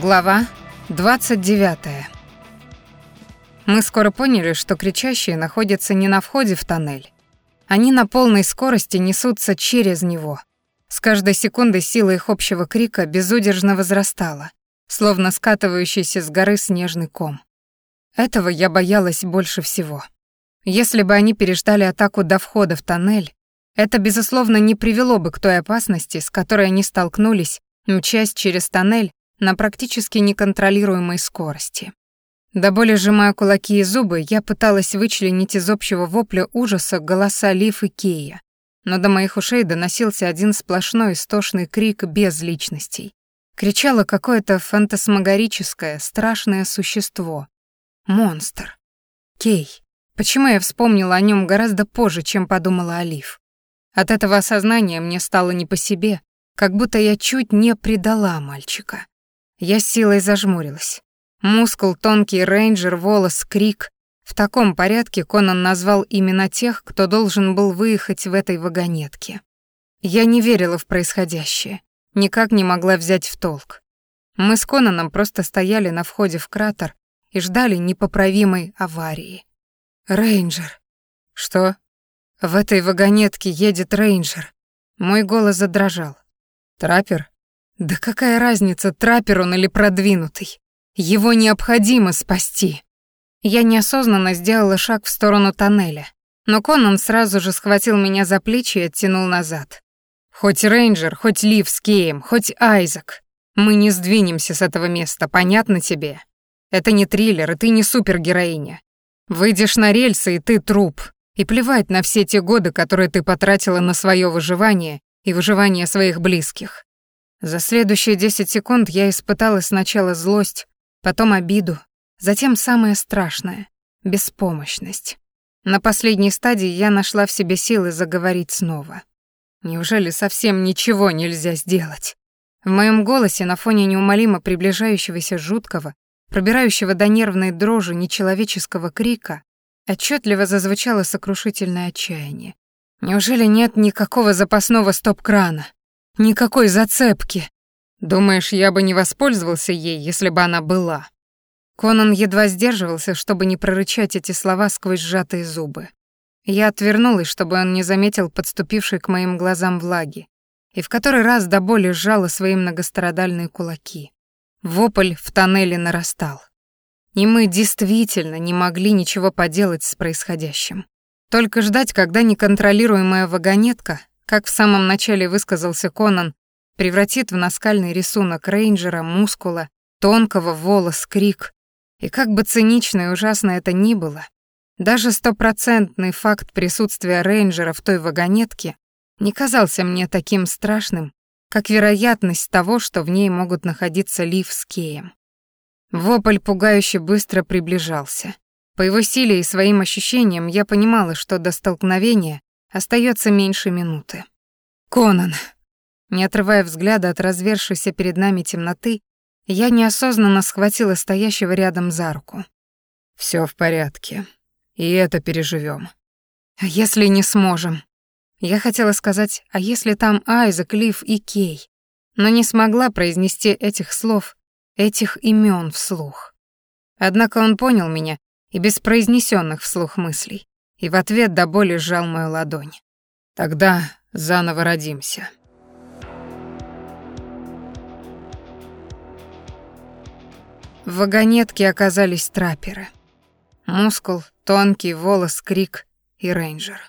Глава 29. Мы скоро поняли, что кричащие находятся не на входе в тоннель. Они на полной скорости несутся через него. С каждой секундой сила их общего крика безудержно возрастала, словно скатывающийся с горы снежный ком. Этого я боялась больше всего. Если бы они переждали атаку до входа в тоннель, это, безусловно, не привело бы к той опасности, с которой они столкнулись, мчась через тоннель на практически неконтролируемой скорости. До боли сжимая кулаки и зубы, я пыталась вычленить из общего вопля ужаса голоса Лив и Кея, но до моих ушей доносился один сплошной истошный крик без личностей. Кричало какое-то фантасмагорическое, страшное существо. Монстр. Кей. Почему я вспомнила о нем гораздо позже, чем подумала Олив? От этого осознания мне стало не по себе, как будто я чуть не предала мальчика. Я силой зажмурилась. Мускул, тонкий рейнджер, волос, крик. В таком порядке Конан назвал имена тех, кто должен был выехать в этой вагонетке. Я не верила в происходящее, никак не могла взять в толк. Мы с Конаном просто стояли на входе в кратер и ждали непоправимой аварии. «Рейнджер». «Что?» «В этой вагонетке едет рейнджер». Мой голос задрожал. «Траппер?» Да какая разница, траппер он или продвинутый? Его необходимо спасти. Я неосознанно сделала шаг в сторону тоннеля, но Конан сразу же схватил меня за плечи и оттянул назад. Хоть Рейнджер, хоть Лив с Кеем, хоть Айзек, мы не сдвинемся с этого места, понятно тебе? Это не триллер, и ты не супергероиня. Выйдешь на рельсы, и ты труп. И плевать на все те годы, которые ты потратила на свое выживание и выживание своих близких. За следующие 10 секунд я испытала сначала злость, потом обиду, затем самое страшное — беспомощность. На последней стадии я нашла в себе силы заговорить снова. Неужели совсем ничего нельзя сделать? В моем голосе на фоне неумолимо приближающегося жуткого, пробирающего до нервной дрожи нечеловеческого крика, отчетливо зазвучало сокрушительное отчаяние. Неужели нет никакого запасного стоп-крана? Никакой зацепки. Думаешь, я бы не воспользовался ей, если бы она была?» Конан едва сдерживался, чтобы не прорычать эти слова сквозь сжатые зубы. Я отвернулась, чтобы он не заметил подступившей к моим глазам влаги, и в который раз до боли сжала свои многострадальные кулаки. Вопль в тоннеле нарастал. И мы действительно не могли ничего поделать с происходящим. Только ждать, когда неконтролируемая вагонетка как в самом начале высказался Конан, превратит в наскальный рисунок рейнджера, мускула, тонкого волос, крик. И как бы цинично и ужасно это ни было, даже стопроцентный факт присутствия рейнджера в той вагонетке не казался мне таким страшным, как вероятность того, что в ней могут находиться Лив с Кеем. Вопль пугающе быстро приближался. По его силе и своим ощущениям я понимала, что до столкновения Остается меньше минуты. «Конан!» Не отрывая взгляда от развершейся перед нами темноты, я неосознанно схватила стоящего рядом за руку. Все в порядке. И это переживем. А если не сможем? Я хотела сказать, а если там Айзек, Лив и Кей, но не смогла произнести этих слов, этих имен вслух. Однако он понял меня и без произнесенных вслух мыслей и в ответ до боли сжал мою ладонь. «Тогда заново родимся». В вагонетке оказались трапперы. Мускул, тонкий волос, крик и рейнджер.